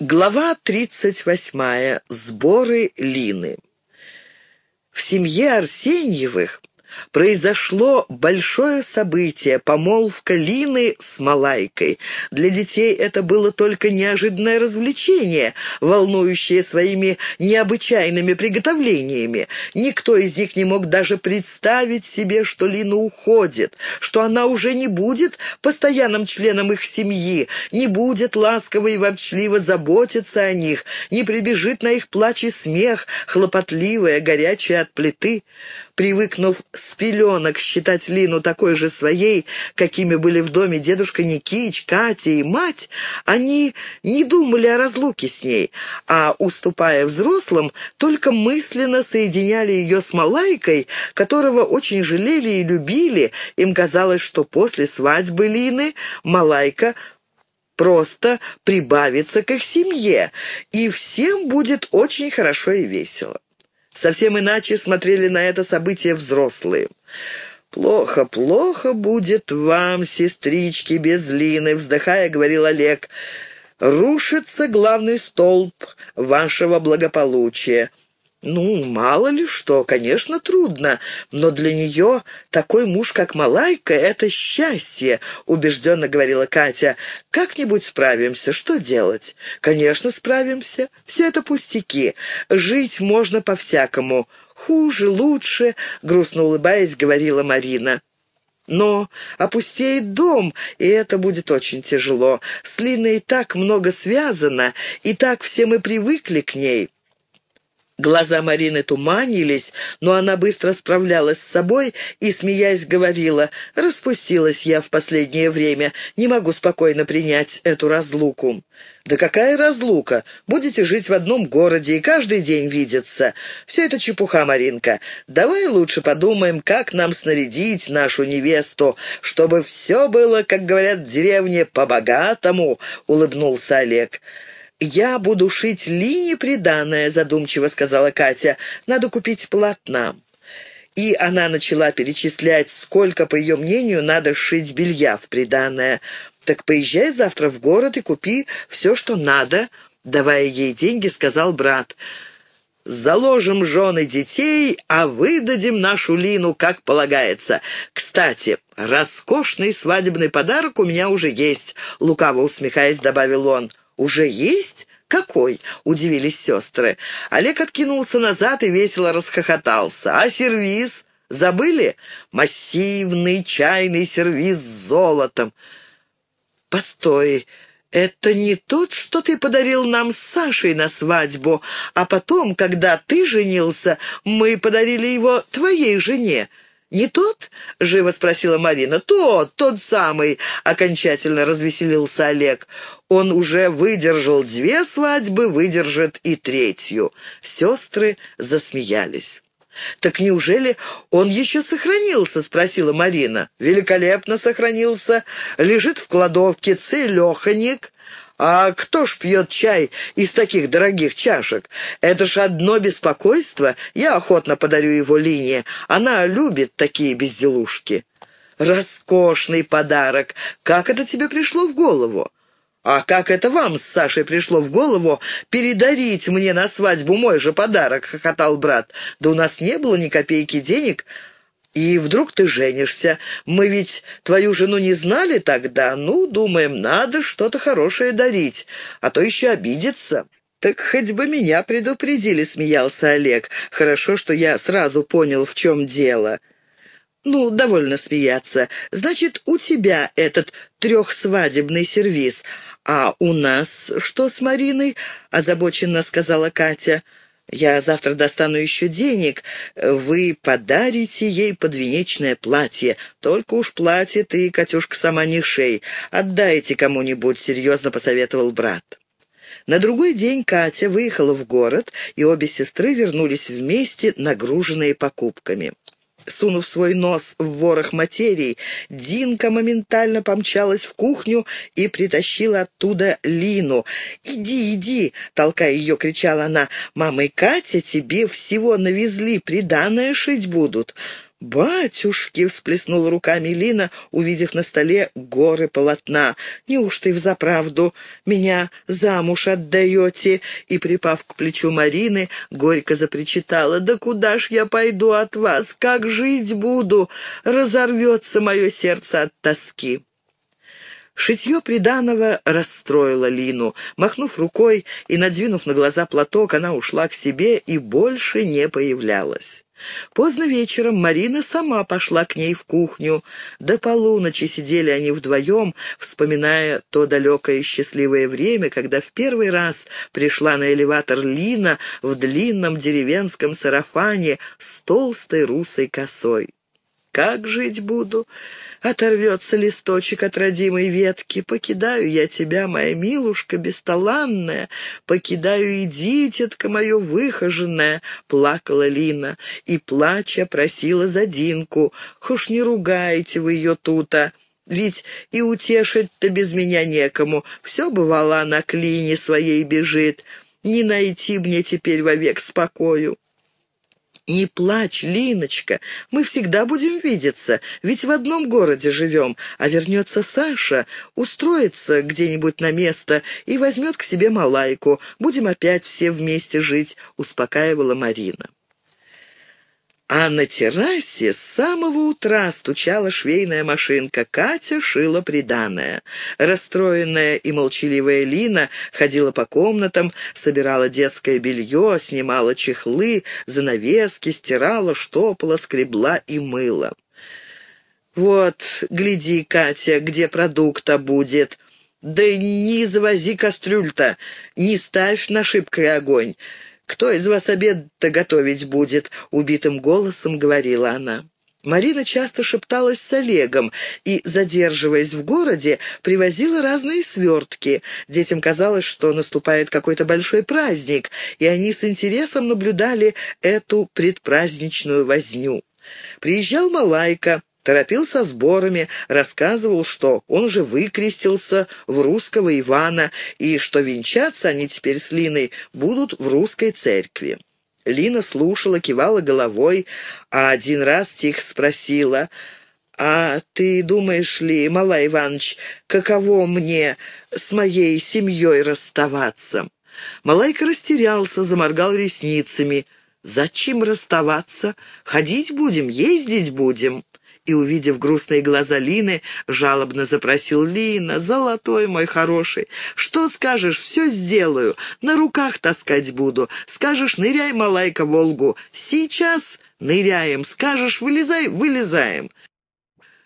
Глава 38. Сборы Лины. В семье Арсеньевых произошло большое событие — помолвка Лины с Малайкой. Для детей это было только неожиданное развлечение, волнующее своими необычайными приготовлениями. Никто из них не мог даже представить себе, что Лина уходит, что она уже не будет постоянным членом их семьи, не будет ласково и ворчливо заботиться о них, не прибежит на их плач и смех, хлопотливая, горячая от плиты. Привыкнув с пеленок считать Лину такой же своей, какими были в доме дедушка Никич, Катя и мать, они не думали о разлуке с ней, а, уступая взрослым, только мысленно соединяли ее с Малайкой, которого очень жалели и любили. Им казалось, что после свадьбы Лины Малайка просто прибавится к их семье, и всем будет очень хорошо и весело. Совсем иначе смотрели на это событие взрослые. «Плохо, плохо будет вам, сестрички, без Лины», — вздыхая, говорил Олег. «Рушится главный столб вашего благополучия. «Ну, мало ли что, конечно, трудно, но для нее такой муж, как Малайка, — это счастье», — убежденно говорила Катя. «Как-нибудь справимся, что делать?» «Конечно, справимся. Все это пустяки. Жить можно по-всякому. Хуже, лучше», — грустно улыбаясь, говорила Марина. Но опустеет дом, и это будет очень тяжело. С Линой так много связано, и так все мы привыкли к ней». Глаза Марины туманились, но она быстро справлялась с собой и, смеясь, говорила, «Распустилась я в последнее время, не могу спокойно принять эту разлуку». «Да какая разлука? Будете жить в одном городе и каждый день видеться. Все это чепуха, Маринка. Давай лучше подумаем, как нам снарядить нашу невесту, чтобы все было, как говорят в деревне, по-богатому», — улыбнулся Олег. «Я буду шить линии приданное», — задумчиво сказала Катя. «Надо купить полотна». И она начала перечислять, сколько, по ее мнению, надо шить белья в приданное. «Так поезжай завтра в город и купи все, что надо», — давая ей деньги, сказал брат. «Заложим жены детей, а выдадим нашу Лину, как полагается. Кстати, роскошный свадебный подарок у меня уже есть», — лукаво усмехаясь, добавил он. «Уже есть? Какой?» — удивились сестры. Олег откинулся назад и весело расхохотался. «А сервиз? Забыли? Массивный чайный сервиз с золотом». «Постой, это не тот, что ты подарил нам с Сашей на свадьбу, а потом, когда ты женился, мы подарили его твоей жене». «Не тот?» — живо спросила Марина. «Тот, тот самый!» — окончательно развеселился Олег. «Он уже выдержал две свадьбы, выдержит и третью». Сестры засмеялись. «Так неужели он еще сохранился?» — спросила Марина. «Великолепно сохранился. Лежит в кладовке целеханик». «А кто ж пьет чай из таких дорогих чашек? Это ж одно беспокойство. Я охотно подарю его Лине. Она любит такие безделушки». «Роскошный подарок! Как это тебе пришло в голову?» «А как это вам с Сашей пришло в голову передарить мне на свадьбу мой же подарок?» — хохотал брат. «Да у нас не было ни копейки денег, и вдруг ты женишься. Мы ведь твою жену не знали тогда. Ну, думаем, надо что-то хорошее дарить, а то еще обидится». «Так хоть бы меня предупредили», — смеялся Олег. «Хорошо, что я сразу понял, в чем дело». «Ну, довольно смеяться. Значит, у тебя этот трехсвадебный сервиз. А у нас что с Мариной?» — озабоченно сказала Катя. Я завтра достану еще денег. Вы подарите ей подвенечное платье. Только уж платье ты, Катюшка, сама не шей. Отдайте кому-нибудь», — серьезно посоветовал брат. На другой день Катя выехала в город, и обе сестры вернулись вместе, нагруженные покупками. Сунув свой нос в ворох материи, Динка моментально помчалась в кухню и притащила оттуда Лину. «Иди, иди!» — толкая ее, кричала она. «Мама и Катя тебе всего навезли, приданное шить будут». «Батюшки!» — всплеснула руками Лина, увидев на столе горы полотна. «Неужто и взаправду меня замуж отдаете?» И, припав к плечу Марины, горько запричитала. «Да куда ж я пойду от вас? Как жить буду? Разорвется мое сердце от тоски!» Шитье приданого расстроило Лину. Махнув рукой и надвинув на глаза платок, она ушла к себе и больше не появлялась. Поздно вечером Марина сама пошла к ней в кухню. До полуночи сидели они вдвоем, вспоминая то далекое счастливое время, когда в первый раз пришла на элеватор Лина в длинном деревенском сарафане с толстой русой косой. Как жить буду? Оторвется листочек от родимой ветки. Покидаю я тебя, моя милушка бесталанная. Покидаю и дитятка мое выхоженное, плакала Лина. И, плача, просила за Динку. Хошь не ругайте вы ее тута. Ведь и утешить-то без меня некому. Все, бывало, она к Лине своей бежит. Не найти мне теперь вовек спокою. «Не плачь, Линочка, мы всегда будем видеться, ведь в одном городе живем, а вернется Саша, устроится где-нибудь на место и возьмет к себе Малайку, будем опять все вместе жить», — успокаивала Марина. А на террасе с самого утра стучала швейная машинка. Катя шила приданое. Расстроенная и молчаливая Лина ходила по комнатам, собирала детское белье, снимала чехлы, занавески, стирала, штопала, скребла и мыла. «Вот, гляди, Катя, где продукта будет. Да не завози кастрюль-то, не ставь на шибкой огонь». «Кто из вас обед-то готовить будет?» — убитым голосом говорила она. Марина часто шепталась с Олегом и, задерживаясь в городе, привозила разные свертки. Детям казалось, что наступает какой-то большой праздник, и они с интересом наблюдали эту предпраздничную возню. Приезжал Малайка, торопил со сборами, рассказывал, что он уже выкрестился в русского Ивана и что венчаться они теперь с Линой будут в русской церкви. Лина слушала, кивала головой, а один раз тихо спросила, «А ты думаешь ли, Малай Иванович, каково мне с моей семьей расставаться?» Малайка растерялся, заморгал ресницами. «Зачем расставаться? Ходить будем, ездить будем» и, увидев грустные глаза Лины, жалобно запросил «Лина, золотой мой хороший, что скажешь, все сделаю, на руках таскать буду, скажешь, ныряй, малайка, Волгу, сейчас ныряем, скажешь, вылезай, вылезаем».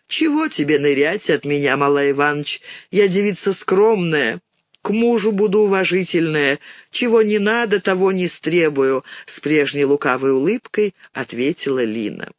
«Чего тебе нырять от меня, Малай Иванович? Я девица скромная, к мужу буду уважительная, чего не надо, того не стребую», — с прежней лукавой улыбкой ответила Лина.